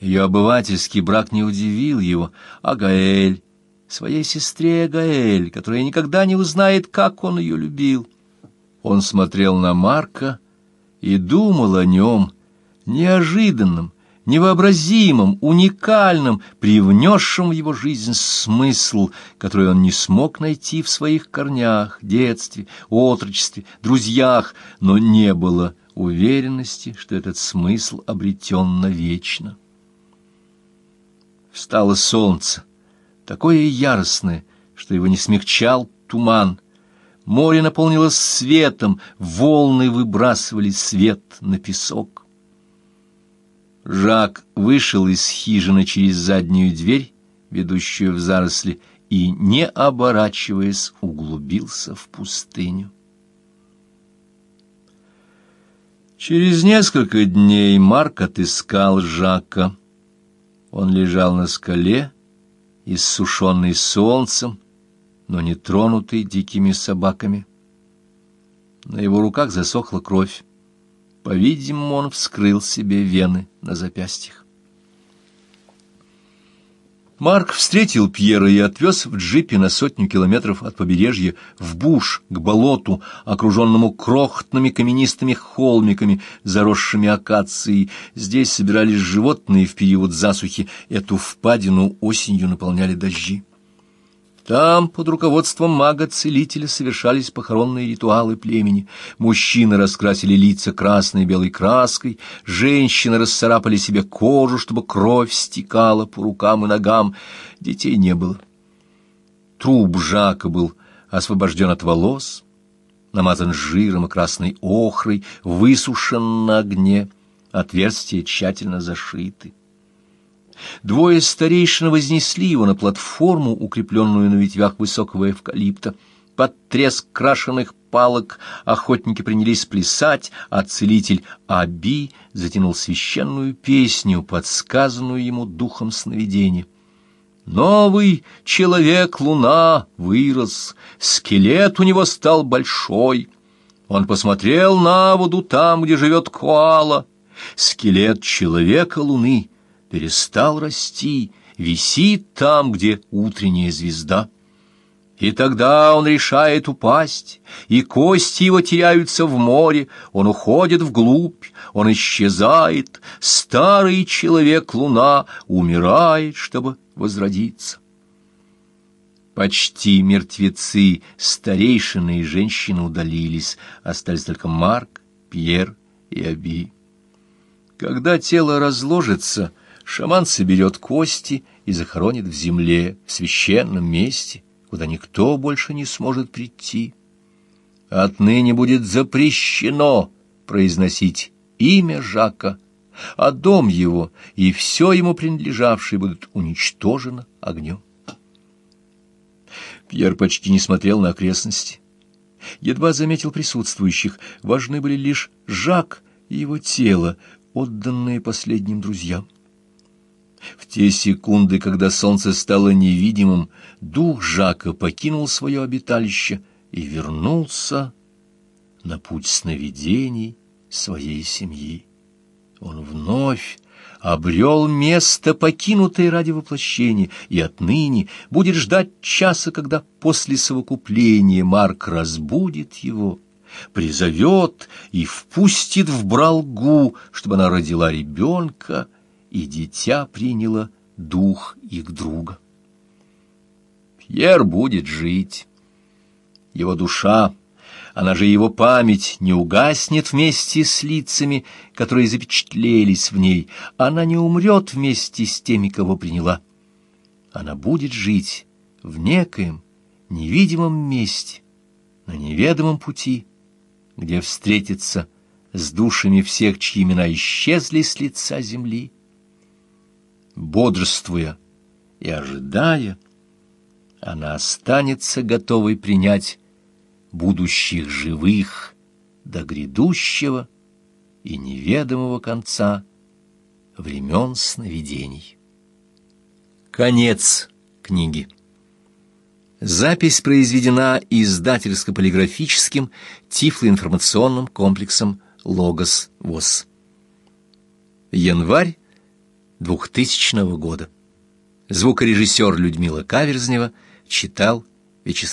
Ее обывательский брак не удивил его, а Гаэль, своей сестре Гаэль, которая никогда не узнает, как он ее любил. Он смотрел на Марка и думал о нем, неожиданном, невообразимым, уникальным, привнесшим в его жизнь смысл, который он не смог найти в своих корнях, детстве, отрочестве, друзьях, но не было уверенности, что этот смысл обретен навечно. Встало солнце, такое яростное, что его не смягчал туман. Море наполнилось светом, волны выбрасывали свет на песок. Жак вышел из хижины через заднюю дверь, ведущую в заросли, и, не оборачиваясь, углубился в пустыню. Через несколько дней Марк отыскал Жака. Он лежал на скале, иссушенный солнцем, но не тронутый дикими собаками. На его руках засохла кровь. По-видимому, он вскрыл себе вены на запястьях. Марк встретил Пьера и отвез в джипе на сотню километров от побережья в буш, к болоту, окруженному крохотными каменистыми холмиками, заросшими акацией. Здесь собирались животные в период засухи, эту впадину осенью наполняли дожди. Там под руководством мага-целителя совершались похоронные ритуалы племени. Мужчины раскрасили лица красной и белой краской, женщины расцарапали себе кожу, чтобы кровь стекала по рукам и ногам. Детей не было. Труп Жака был освобожден от волос, намазан жиром и красной охрой, высушен на огне, отверстия тщательно зашиты. Двое старейшин вознесли его на платформу, укрепленную на ветвях высокого эвкалипта. Под треск крашеных палок охотники принялись плясать, а целитель Аби затянул священную песню, подсказанную ему духом сновидения. Новый человек-луна вырос, скелет у него стал большой. Он посмотрел на воду там, где живет коала. Скелет человека-луны перестал расти, висит там, где утренняя звезда. И тогда он решает упасть, и кости его теряются в море, он уходит вглубь, он исчезает, старый человек-луна умирает, чтобы возродиться. Почти мертвецы, старейшины и женщины удалились, остались только Марк, Пьер и Аби. Когда тело разложится, Шаман соберет кости и захоронит в земле, в священном месте, куда никто больше не сможет прийти. Отныне будет запрещено произносить имя Жака, а дом его и все ему принадлежавшее будут уничтожено огнем. Пьер почти не смотрел на окрестности. Едва заметил присутствующих, важны были лишь Жак и его тело, отданные последним друзьям. Те секунды, когда солнце стало невидимым, дух Жака покинул свое обиталище и вернулся на путь сновидений своей семьи. Он вновь обрел место, покинутое ради воплощения, и отныне будет ждать часа, когда после совокупления Марк разбудит его, призовет и впустит в бралгу, чтобы она родила ребенка, и дитя приняло дух их друга. Пьер будет жить. Его душа, она же его память, не угаснет вместе с лицами, которые запечатлелись в ней. Она не умрет вместе с теми, кого приняла. Она будет жить в некоем невидимом месте, на неведомом пути, где встретится с душами всех, чьи имена исчезли с лица земли бодрствуя и ожидая, она останется готовой принять будущих живых до грядущего и неведомого конца времен сновидений. Конец книги. Запись произведена издательско-полиграфическим тифлоинформационным комплексом «Логос ВОЗ». Январь 2000 года. Звукорежиссер Людмила Каверзнева читал Вячеслав